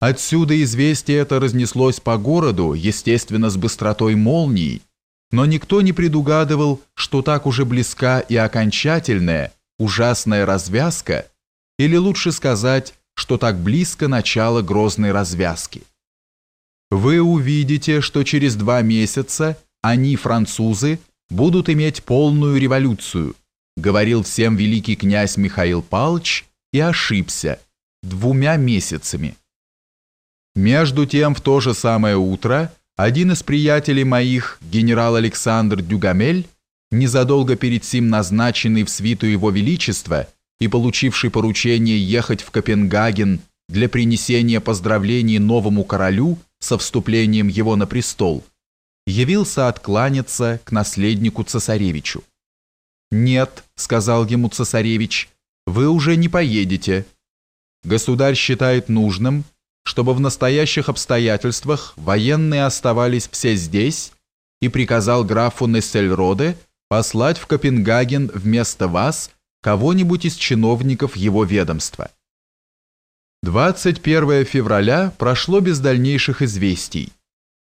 Отсюда известие это разнеслось по городу, естественно, с быстротой молнии, но никто не предугадывал, что так уже близка и окончательная, ужасная развязка, или лучше сказать, что так близко начало грозной развязки. Вы увидите, что через два месяца они, французы, будут иметь полную революцию, говорил всем великий князь Михаил Павлович и ошибся двумя месяцами. Между тем, в то же самое утро один из приятелей моих, генерал Александр Дюгамель, незадолго перед сим назначенный в свиту его величества и получивший поручение ехать в Копенгаген для принесения поздравлений новому королю со вступлением его на престол, явился откланяться к наследнику цесаревичу. «Нет», — сказал ему цесаревич, — «вы уже не поедете. Государь считает нужным, чтобы в настоящих обстоятельствах военные оставались все здесь и приказал графу Нессельроде послать в Копенгаген вместо вас кого-нибудь из чиновников его ведомства. 21 февраля прошло без дальнейших известий.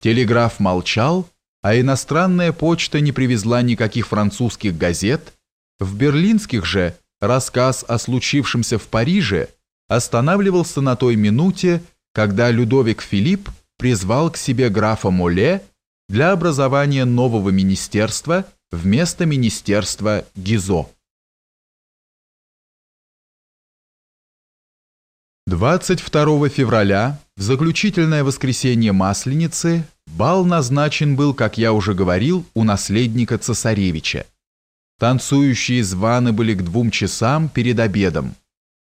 Телеграф молчал, а иностранная почта не привезла никаких французских газет. В берлинских же рассказ о случившемся в Париже останавливался на той минуте, когда Людовик Филипп призвал к себе графа Моле для образования нового министерства вместо министерства Гизо. 22 февраля, в заключительное воскресенье Масленицы, бал назначен был, как я уже говорил, у наследника цесаревича. Танцующие званы были к двум часам перед обедом,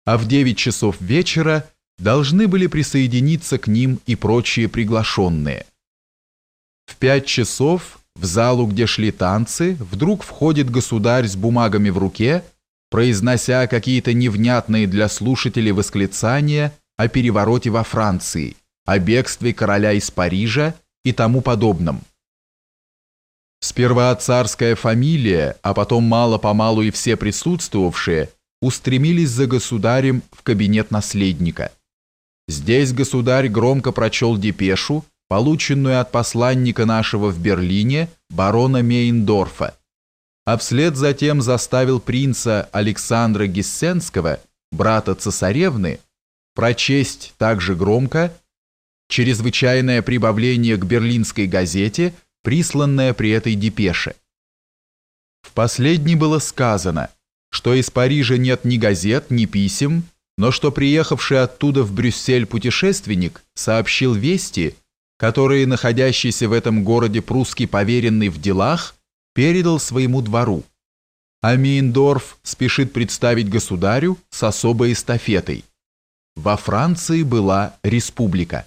а в 9 часов вечера должны были присоединиться к ним и прочие приглашенные. В пять часов в залу, где шли танцы, вдруг входит государь с бумагами в руке, произнося какие-то невнятные для слушателей восклицания о перевороте во Франции, о бегстве короля из Парижа и тому подобном. Сперва царская фамилия, а потом мало-помалу и все присутствовавшие устремились за государем в кабинет наследника – Здесь государь громко прочел депешу, полученную от посланника нашего в Берлине, барона Мейндорфа, а вслед затем заставил принца Александра Гессенского, брата цесаревны, прочесть также громко чрезвычайное прибавление к берлинской газете, присланное при этой депеше. В последней было сказано, что из Парижа нет ни газет, ни писем, но что приехавший оттуда в Брюссель путешественник сообщил вести, которые находящийся в этом городе прусский поверенный в делах передал своему двору. А Мейндорф спешит представить государю с особой эстафетой. Во Франции была республика.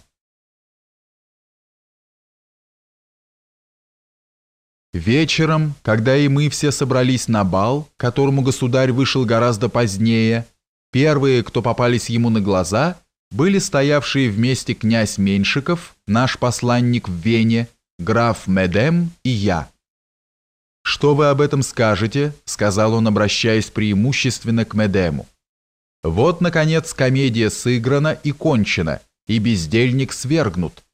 Вечером, когда и мы все собрались на бал, которому государь вышел гораздо позднее, Первые, кто попались ему на глаза, были стоявшие вместе князь Меньшиков, наш посланник в Вене, граф Медем и я. «Что вы об этом скажете?» – сказал он, обращаясь преимущественно к Медему. «Вот, наконец, комедия сыграна и кончена, и бездельник свергнут.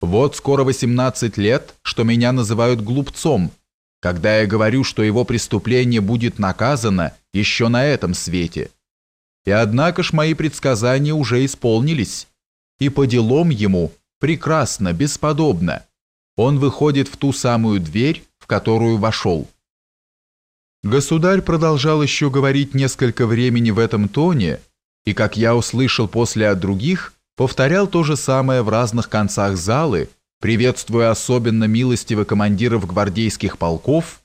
Вот скоро 18 лет, что меня называют глупцом, когда я говорю, что его преступление будет наказано еще на этом свете». И однако ж мои предсказания уже исполнились. И по делам ему прекрасно, бесподобно. Он выходит в ту самую дверь, в которую вошел. Государь продолжал еще говорить несколько времени в этом тоне, и, как я услышал после от других, повторял то же самое в разных концах залы, приветствуя особенно милостиво командиров гвардейских полков,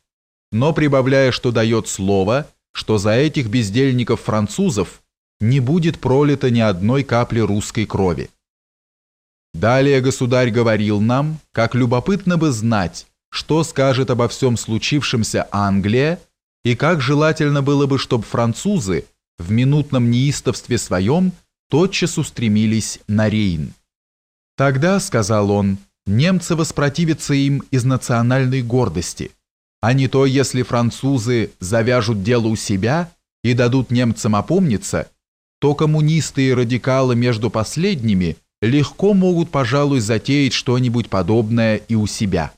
но прибавляя, что дает слово, что за этих бездельников-французов не будет пролито ни одной капли русской крови. Далее государь говорил нам, как любопытно бы знать, что скажет обо всем случившемся Англия, и как желательно было бы, чтобы французы в минутном неистовстве своем тотчас устремились на Рейн. Тогда, сказал он, немцы воспротивятся им из национальной гордости, а не то, если французы завяжут дело у себя и дадут немцам опомниться, то коммунисты и радикалы между последними легко могут, пожалуй, затеять что-нибудь подобное и у себя.